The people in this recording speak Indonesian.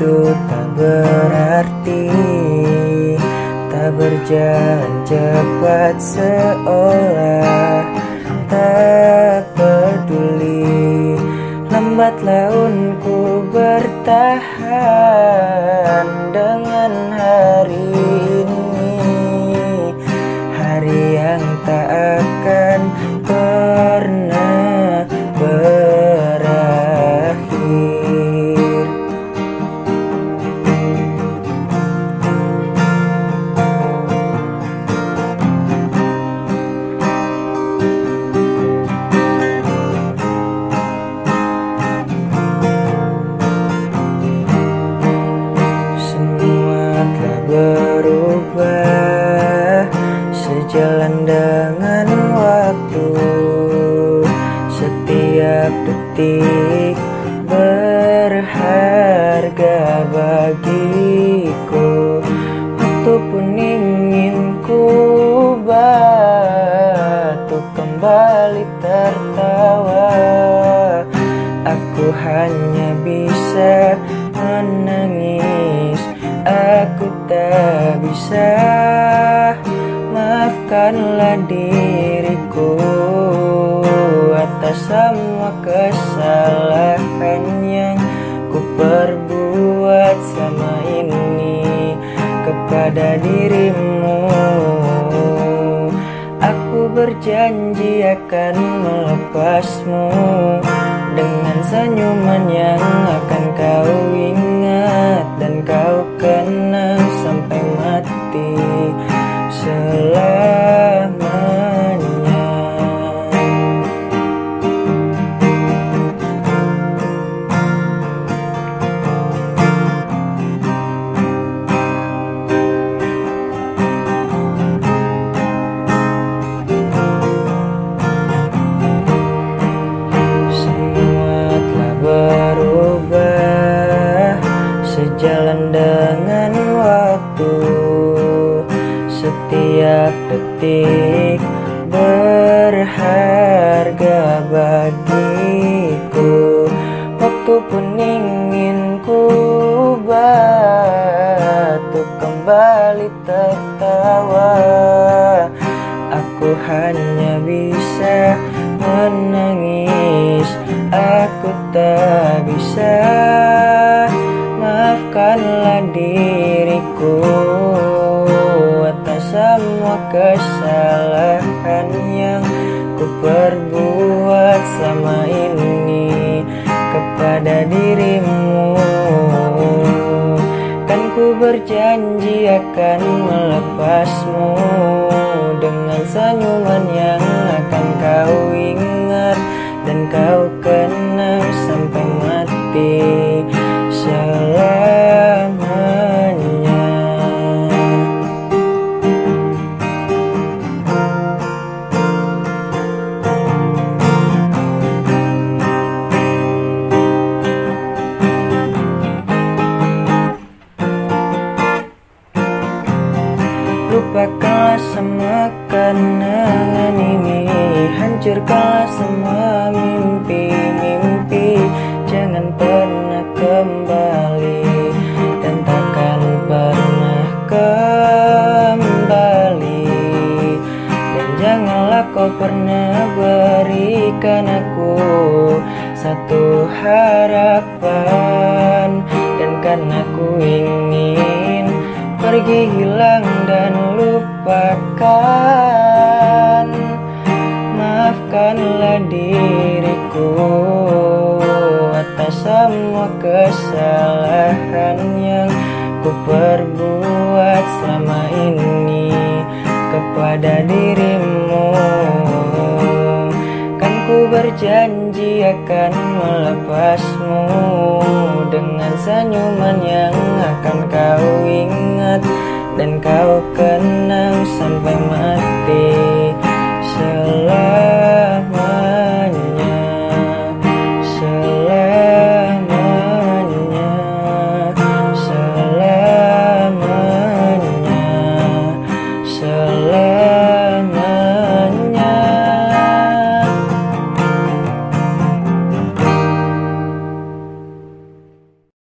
itu tak berarti Tak berjalan cepat seolah Tak peduli Lambat laun ku bertahan Dengan hari detik berharga bagiku. Waktu pun ingin ku batu kembali tertawa. Aku hanya bisa menangis Aku tak bisa. Maafkanlah diriku semua kesalahan yang ku perbuat sama ini Kepada dirimu. Aku berjanji akan melepasmu Dengan senyuman yang akan kau ingat detik berharga bagiku. Waktu pun ingin ku batu kembali tertawa. Aku hanya bisa menangis Aku tak bisa. Maafkanlah diriku kesalahan yang ku perbuat sama ini Kepada dirimu. Kan ku berjanji akan melepasmu Dengan senyuman yang akan kau ingat Dan kau Lupakanlah semua kenangan ini. Hancurkanlah semua mimpi-mimpi. Jangan pernah kembali. Dan takkan pernah kembali. Dan janganlah kau pernah berikan aku Satu harapan. Dan karena ku ingin pergi hilang lupakan Maafkanlah diriku atas semua kesalahan yang ku perbuat selama ini kepada dirimu. Kan ku berjanji akan melepasmu Dengan senyuman yang akan kau ingat dan kau kenang sampai mati.